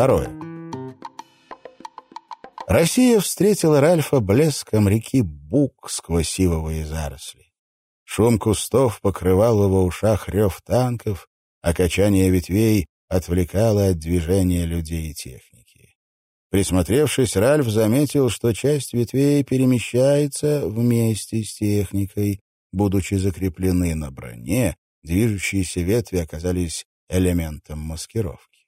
Второе. Россия встретила Ральфа блеском реки Бук сквозь сивовые заросли. Шум кустов покрывал его ушах рев танков, а качание ветвей отвлекало от движения людей и техники. Присмотревшись, Ральф заметил, что часть ветвей перемещается вместе с техникой, будучи закреплены на броне, движущиеся ветви оказались элементом маскировки.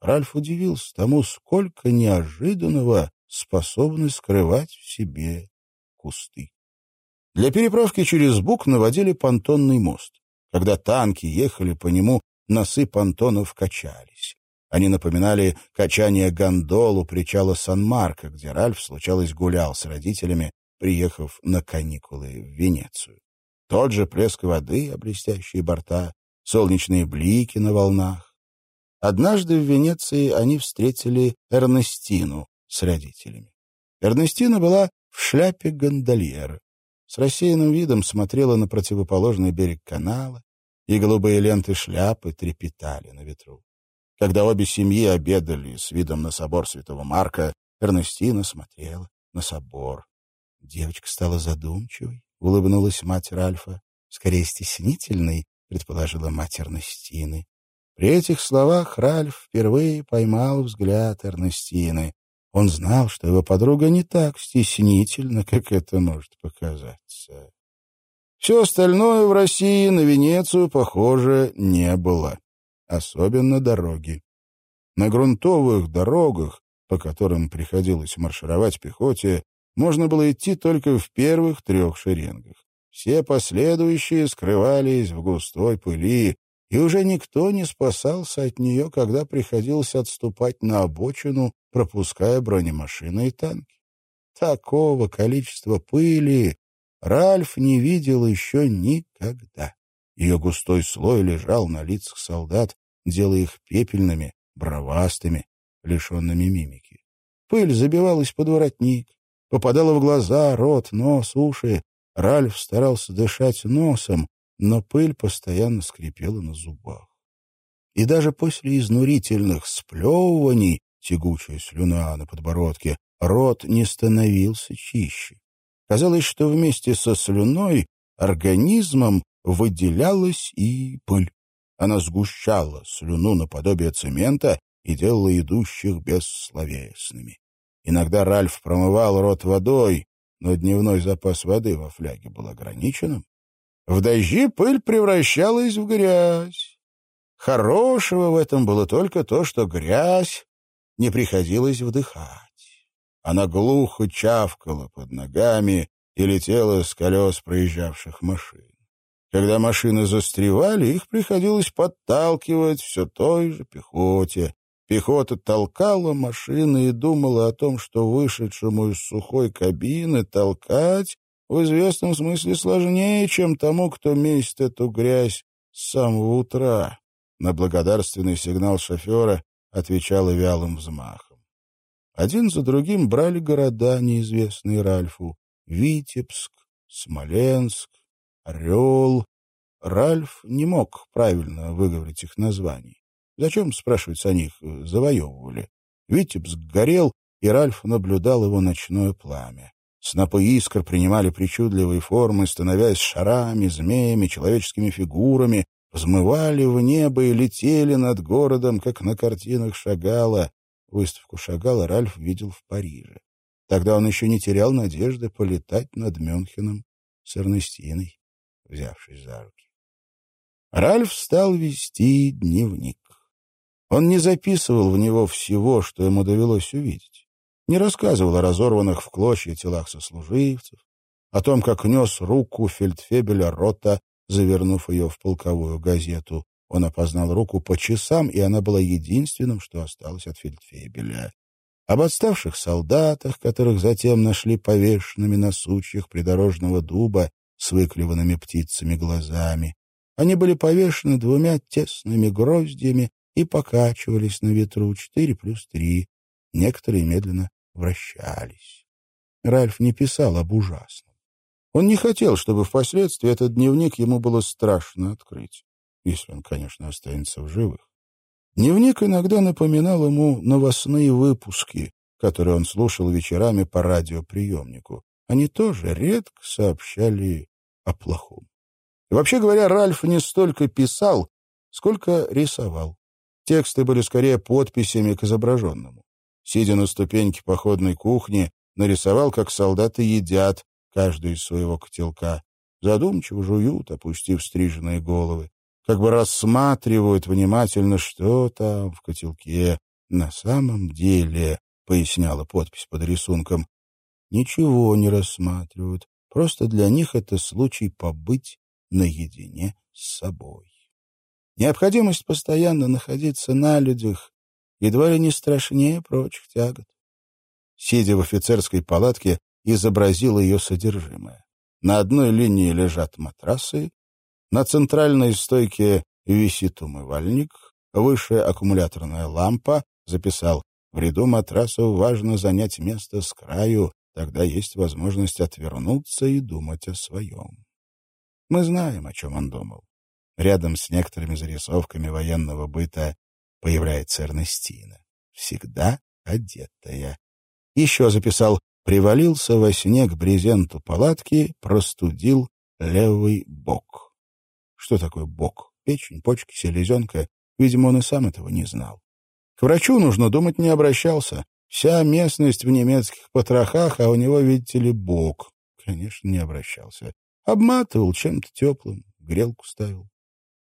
Ральф удивился тому, сколько неожиданного способны скрывать в себе кусты. Для переправки через Бук наводили понтонный мост. Когда танки ехали по нему, носы понтонов качались. Они напоминали качание гондол у причала Сан-Марко, где Ральф, случалось, гулял с родителями, приехав на каникулы в Венецию. Тот же плеск воды, блестящие борта, солнечные блики на волнах. Однажды в Венеции они встретили Эрнестину с родителями. Эрнестина была в шляпе гондольера. С рассеянным видом смотрела на противоположный берег канала, и голубые ленты шляпы трепетали на ветру. Когда обе семьи обедали с видом на собор Святого Марка, Эрнестина смотрела на собор. Девочка стала задумчивой, улыбнулась мать Ральфа. Скорее стеснительной, предположила мать Эрнестины. При этих словах Ральф впервые поймал взгляд Эрнестины. Он знал, что его подруга не так стеснительна, как это может показаться. Все остальное в России на Венецию, похоже, не было. Особенно дороги. На грунтовых дорогах, по которым приходилось маршировать пехоте, можно было идти только в первых трех шеренгах. Все последующие скрывались в густой пыли, и уже никто не спасался от нее, когда приходилось отступать на обочину, пропуская бронемашины и танки. Такого количества пыли Ральф не видел еще никогда. Ее густой слой лежал на лицах солдат, делая их пепельными, бровастыми, лишенными мимики. Пыль забивалась под воротник, попадала в глаза, рот, нос, уши. Ральф старался дышать носом, но пыль постоянно скрипела на зубах. И даже после изнурительных сплевываний, тягучая слюна на подбородке, рот не становился чище. Казалось, что вместе со слюной организмом выделялась и пыль. Она сгущала слюну наподобие цемента и делала идущих бессловесными. Иногда Ральф промывал рот водой, но дневной запас воды во фляге был ограниченным. В дожди пыль превращалась в грязь. Хорошего в этом было только то, что грязь не приходилось вдыхать. Она глухо чавкала под ногами и летела с колес проезжавших машин. Когда машины застревали, их приходилось подталкивать все той же пехоте. Пехота толкала машины и думала о том, что вышедшему из сухой кабины толкать в известном смысле сложнее, чем тому, кто месит эту грязь с самого утра. На благодарственный сигнал шофера отвечала вялым взмахом. Один за другим брали города, неизвестные Ральфу. Витебск, Смоленск, Орел. Ральф не мог правильно выговорить их названий. Зачем, спрашивается, о них завоевывали? Витебск горел, и Ральф наблюдал его ночное пламя. Снопы искр принимали причудливые формы, становясь шарами, змеями, человеческими фигурами, взмывали в небо и летели над городом, как на картинах Шагала. Выставку Шагала Ральф видел в Париже. Тогда он еще не терял надежды полетать над Мюнхеном с Эрнестиной, взявшись за руки. Ральф стал вести дневник. Он не записывал в него всего, что ему довелось увидеть. Не рассказывал о разорванных в клочья телах сослуживцев, о том, как нес руку фельдфебеля рота, завернув ее в полковую газету, он опознал руку по часам, и она была единственным, что осталось от фельдфебеля. Об отставших солдатах, которых затем нашли повешенными на сучьях придорожного дуба с выклеванными птицами глазами. Они были повешены двумя тесными гроздьями и покачивались на ветру четыре плюс три. Некоторые медленно вращались. Ральф не писал об ужасном. Он не хотел, чтобы впоследствии этот дневник ему было страшно открыть если он, конечно, останется в живых. Дневник иногда напоминал ему новостные выпуски, которые он слушал вечерами по радиоприемнику. Они тоже редко сообщали о плохом. И вообще говоря, Ральф не столько писал, сколько рисовал. Тексты были скорее подписями к изображенному. Сидя на ступеньке походной кухни, нарисовал, как солдаты едят, каждый из своего котелка. Задумчиво жуют, опустив стриженные головы. Как бы рассматривают внимательно, что там в котелке. На самом деле, поясняла подпись под рисунком, ничего не рассматривают. Просто для них это случай побыть наедине с собой. Необходимость постоянно находиться на людях едва ли не страшнее прочих тягот. Сидя в офицерской палатке, изобразил ее содержимое. На одной линии лежат матрасы, на центральной стойке висит умывальник, выше аккумуляторная лампа, записал, в ряду матрасов важно занять место с краю, тогда есть возможность отвернуться и думать о своем. Мы знаем, о чем он думал. Рядом с некоторыми зарисовками военного быта появляется Эрнестина, всегда одетая. Еще записал привалился во сне к брезенту палатки, простудил левый бок. Что такое бок? Печень, почки, селезенка? Видимо, он и сам этого не знал. К врачу, нужно думать, не обращался. Вся местность в немецких потрохах, а у него, видите ли, бок. Конечно, не обращался. Обматывал чем-то теплым, грелку ставил.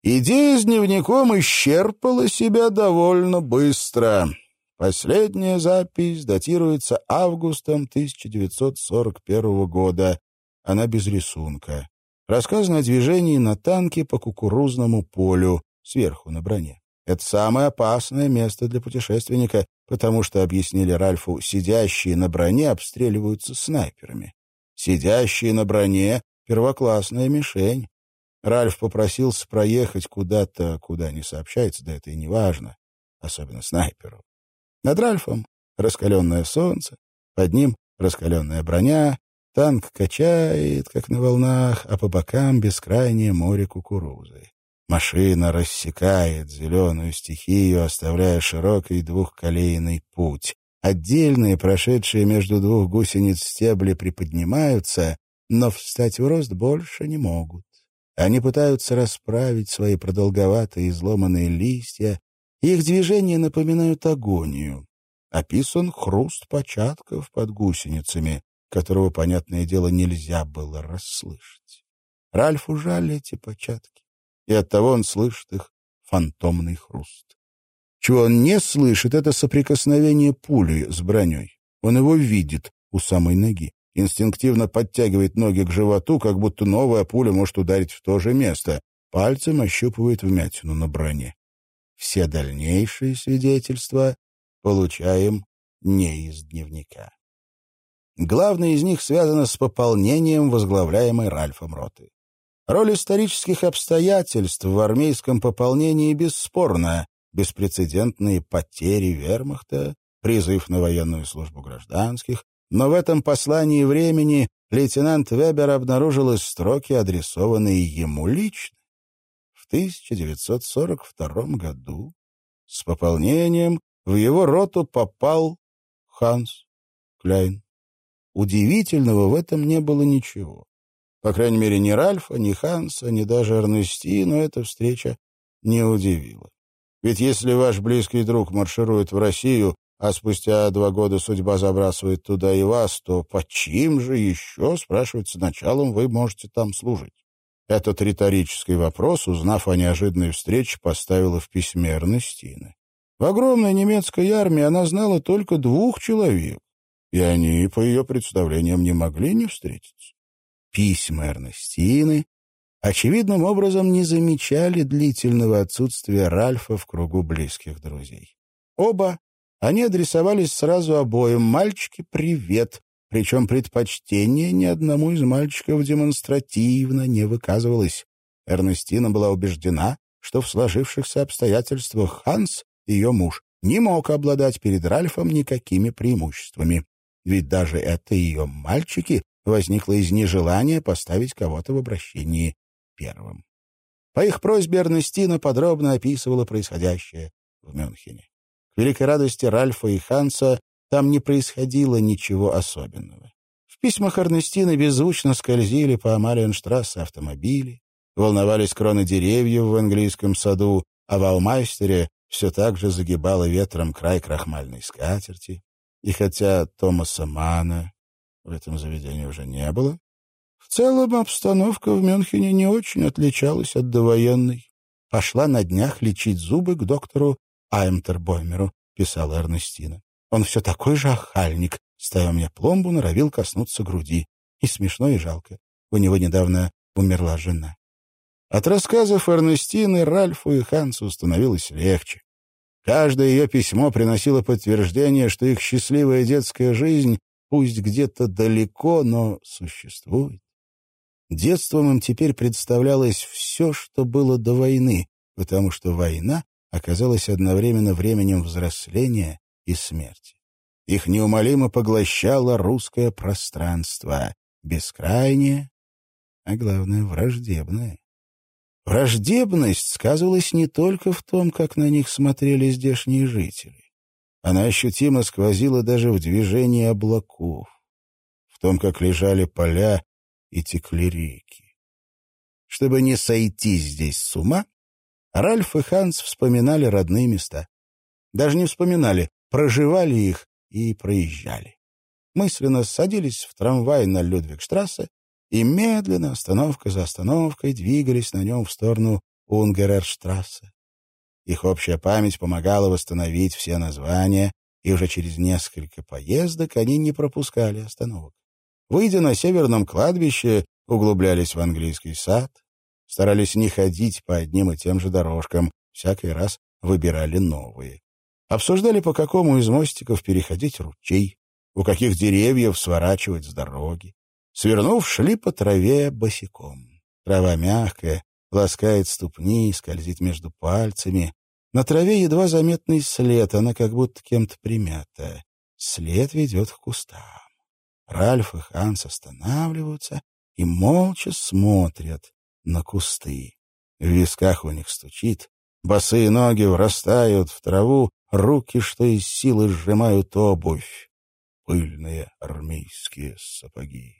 Идея с дневником исчерпала себя довольно быстро. Последняя запись датируется августом 1941 года. Она без рисунка. Рассказано о движении на танке по кукурузному полю, сверху на броне. Это самое опасное место для путешественника, потому что, объяснили Ральфу, сидящие на броне обстреливаются снайперами. Сидящие на броне — первоклассная мишень. Ральф попросился проехать куда-то, куда не сообщается, да это и не важно, особенно снайперу. Над Ральфом раскаленное солнце, под ним раскаленная броня, танк качает, как на волнах, а по бокам бескрайнее море кукурузы. Машина рассекает зеленую стихию, оставляя широкий двухколейный путь. Отдельные, прошедшие между двух гусениц стебли, приподнимаются, но встать в рост больше не могут. Они пытаются расправить свои продолговатые изломанные листья, их движения напоминают агонию. Описан хруст початков под гусеницами, которого, понятное дело, нельзя было расслышать. Ральфу жаль эти початки и оттого он слышит их фантомный хруст. Чего он не слышит, это соприкосновение пули с броней. Он его видит у самой ноги. Инстинктивно подтягивает ноги к животу, как будто новая пуля может ударить в то же место. Пальцем ощупывает вмятину на броне. Все дальнейшие свидетельства получаем не из дневника. Главное из них связано с пополнением возглавляемой Ральфом роты. Роль исторических обстоятельств в армейском пополнении бесспорна. Беспрецедентные потери вермахта, призыв на военную службу гражданских. Но в этом послании времени лейтенант Вебер обнаружил строки, адресованные ему лично. В 1942 году с пополнением в его роту попал Ханс Кляйн. Удивительного в этом не было ничего. По крайней мере, ни Ральфа, ни Ханса, ни даже Эрнестину эта встреча не удивила. Ведь если ваш близкий друг марширует в Россию, а спустя два года судьба забрасывает туда и вас, то по чьим же еще, спрашивается, началом вы можете там служить? Этот риторический вопрос, узнав о неожиданной встрече, поставила в письме Эрнестины. В огромной немецкой армии она знала только двух человек, и они, по ее представлениям, не могли не встретиться письма Эрнестины очевидным образом не замечали длительного отсутствия Ральфа в кругу близких друзей. Оба они адресовались сразу обоим «Мальчики, привет!», причем предпочтение ни одному из мальчиков демонстративно не выказывалось. Эрнестина была убеждена, что в сложившихся обстоятельствах Ханс, ее муж, не мог обладать перед Ральфом никакими преимуществами. Ведь даже это ее мальчики возникло из нежелания поставить кого-то в обращении первым. По их просьбе Эрнестина подробно описывала происходящее. в Мюнхене. К великой радости Ральфа и Ханса там не происходило ничего особенного. В письмах Эрнестины беззвучно скользили по Амалиенштрассе автомобили, волновались кроны деревьев в английском саду, а в Алмайстере все так же загибало ветром край крахмальной скатерти. И хотя Томаса Мана в этом заведении уже не было, в целом обстановка в Мюнхене не очень отличалась от довоенной. Пошла на днях лечить зубы к доктору Аймтербоймеру, писала Эрнестина. Он все такой же охальник, ставя мне пломбу, норовил коснуться груди. И смешно, и жалко. У него недавно умерла жена. От рассказов Эрнестины Ральфу и Хансу становилось легче. Каждое ее письмо приносило подтверждение, что их счастливая детская жизнь, пусть где-то далеко, но существует. Детством им теперь представлялось все, что было до войны, потому что война оказалась одновременно временем взросления и смерти. Их неумолимо поглощало русское пространство, бескрайнее, а главное, враждебное. Враждебность сказывалась не только в том, как на них смотрели здешние жители. Она ощутимо сквозила даже в движении облаков, в том, как лежали поля и текли реки. Чтобы не сойти здесь с ума, Ральф и Ханс вспоминали родные места. Даже не вспоминали, проживали их и проезжали. Мысленно садились в трамвай на Людвигштрассе и медленно, остановка за остановкой, двигались на нем в сторону Унгерерштрассе. Их общая память помогала восстановить все названия, и уже через несколько поездок они не пропускали остановок. Выйдя на северном кладбище, углублялись в английский сад, старались не ходить по одним и тем же дорожкам, всякий раз выбирали новые. Обсуждали, по какому из мостиков переходить ручей, у каких деревьев сворачивать с дороги. Свернув, шли по траве босиком. Трава мягкая, ласкает ступни, скользит между пальцами. На траве едва заметный след, она как будто кем-то примята. След ведет к кустам. Ральф и Ханс останавливаются и молча смотрят на кусты. В висках у них стучит, босые ноги врастают в траву, руки, что из силы, сжимают обувь. Пыльные армейские сапоги.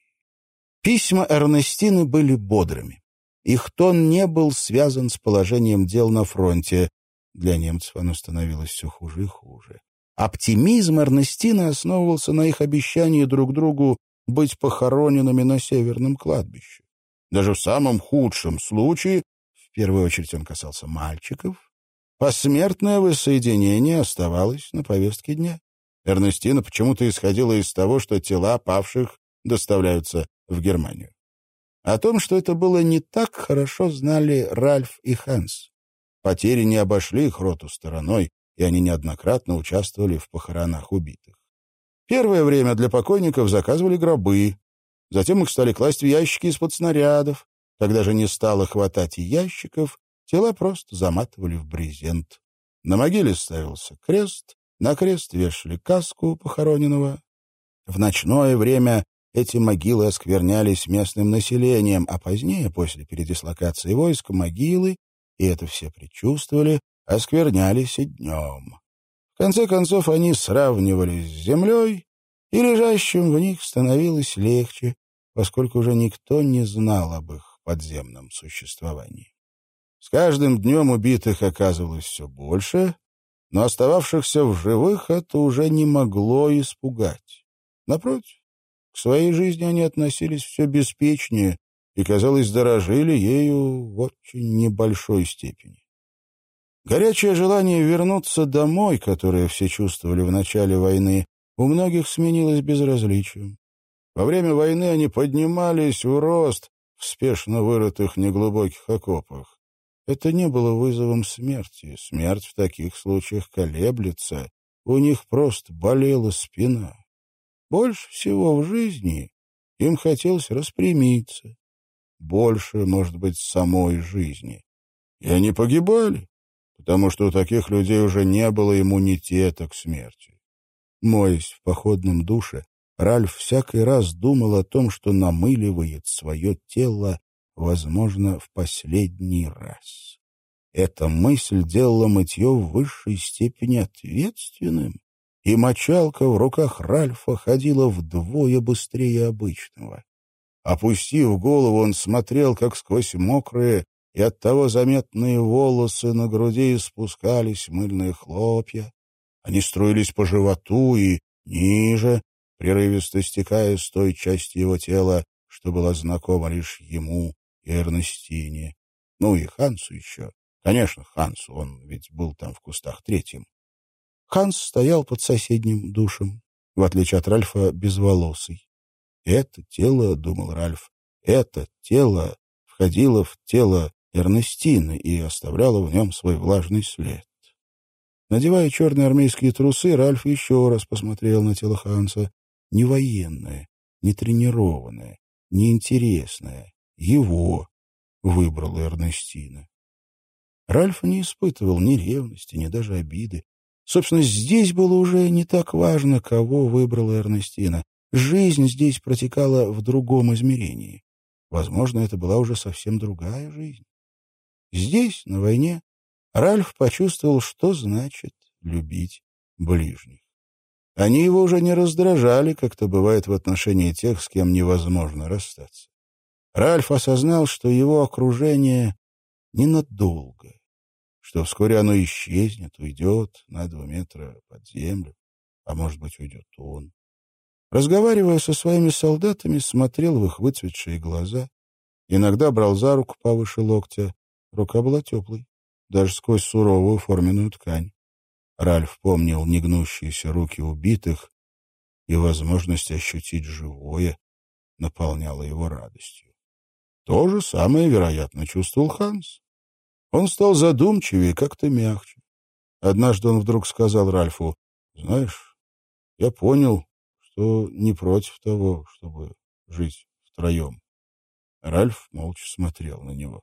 Письма Эрнестины были бодрыми. Их тон не был связан с положением дел на фронте. Для немцев оно становилось все хуже и хуже. Оптимизм Эрнестины основывался на их обещании друг другу быть похороненными на северном кладбище. Даже в самом худшем случае, в первую очередь он касался мальчиков, посмертное воссоединение оставалось на повестке дня. Эрнестина почему-то исходила из того, что тела павших доставляются в Германию. О том, что это было не так, хорошо знали Ральф и Ханс. Потери не обошли их роту стороной, и они неоднократно участвовали в похоронах убитых. Первое время для покойников заказывали гробы, затем их стали класть в ящики из-под снарядов. Когда же не стало хватать ящиков, тела просто заматывали в брезент. На могиле ставился крест, на крест вешали каску похороненного. В ночное время эти могилы осквернялись местным населением, а позднее, после передислокации войск, могилы, и это все предчувствовали, осквернялись и днем. В конце концов, они сравнивались с землей, и лежащим в них становилось легче, поскольку уже никто не знал об их подземном существовании. С каждым днем убитых оказывалось все больше, но остававшихся в живых это уже не могло испугать. Напротив, к своей жизни они относились все беспечнее и, казалось, дорожили ею в очень небольшой степени. Горячее желание вернуться домой, которое все чувствовали в начале войны, у многих сменилось безразличием. Во время войны они поднимались в рост в спешно вырытых неглубоких окопах. Это не было вызовом смерти. Смерть в таких случаях колеблется. У них просто болела спина. Больше всего в жизни им хотелось распрямиться. Больше, может быть, самой жизни. И они погибали, потому что у таких людей уже не было иммунитета к смерти. Моясь в походном душе, Ральф всякий раз думал о том, что намыливает свое тело, возможно, в последний раз. Эта мысль делала мытье в высшей степени ответственным, и мочалка в руках Ральфа ходила вдвое быстрее обычного. Опустив голову, он смотрел, как сквозь мокрые и оттого заметные волосы на груди спускались мыльные хлопья. Они струились по животу и ниже, прерывисто стекая с той части его тела, что была знакома лишь ему и Эрнестине. Ну и Хансу еще. Конечно, Хансу, он ведь был там в кустах третьим. Ханс стоял под соседним душем, в отличие от Ральфа, безволосый. Это тело, — думал Ральф, — это тело входило в тело Эрнестины и оставляло в нем свой влажный след. Надевая черные армейские трусы, Ральф еще раз посмотрел на тело Ханса. Не военное, не тренированное, не интересное. Его выбрала Эрнестина. Ральф не испытывал ни ревности, ни даже обиды. Собственно, здесь было уже не так важно, кого выбрала Эрнестина. Жизнь здесь протекала в другом измерении. Возможно, это была уже совсем другая жизнь. Здесь, на войне, Ральф почувствовал, что значит любить ближних. Они его уже не раздражали, как то бывает в отношении тех, с кем невозможно расстаться. Ральф осознал, что его окружение ненадолго, что вскоре оно исчезнет, уйдет на два метра под землю, а может быть, уйдет он. Разговаривая со своими солдатами, смотрел в их выцветшие глаза, иногда брал за руку повыше локтя, рука была теплой, даже сквозь суровую форменную ткань. Ральф помнил негнущиеся руки убитых, и возможность ощутить живое наполняла его радостью. То же самое, вероятно, чувствовал Ханс. Он стал задумчивее, как-то мягче. Однажды он вдруг сказал Ральфу, «Знаешь, я понял, что не против того, чтобы жить втроем». Ральф молча смотрел на него.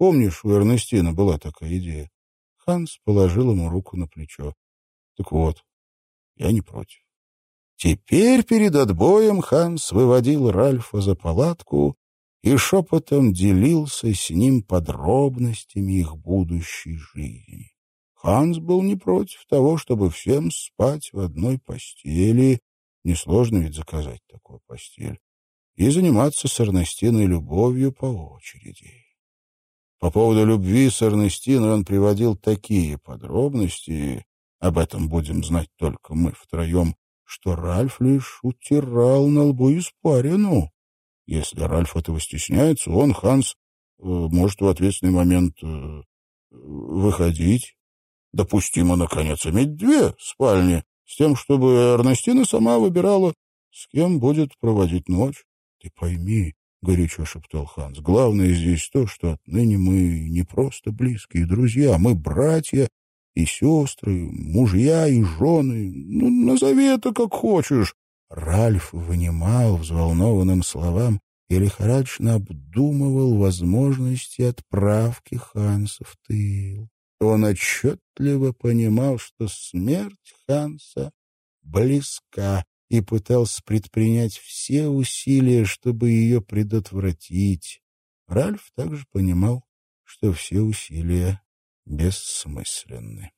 «Помнишь, у Эрнестина была такая идея?» Ханс положил ему руку на плечо. «Так вот, я не против». Теперь перед отбоем Ханс выводил Ральфа за палатку и шепотом делился с ним подробностями их будущей жизни. Ханс был не против того, чтобы всем спать в одной постели, несложно ведь заказать такую постель, и заниматься с Эрнестиной любовью по очереди. По поводу любви с Эрнестиной он приводил такие подробности, об этом будем знать только мы втроем, что Ральф лишь утирал на лбу испарину. Если Ральф этого стесняется, он, Ханс, э, может в ответственный момент э, выходить. Допустимо, наконец, иметь две спальни, с тем, чтобы Эрнестина сама выбирала, с кем будет проводить ночь. Ты пойми, — горячо шептал Ханс, — главное здесь то, что отныне мы не просто близкие друзья, мы братья и сестры, мужья и жены. Ну, назови это как хочешь. Ральф вынимал взволнованным словам и лихорадочно обдумывал возможности отправки Ханса в тыл. Он отчетливо понимал, что смерть Ханса близка, и пытался предпринять все усилия, чтобы ее предотвратить. Ральф также понимал, что все усилия бессмысленны.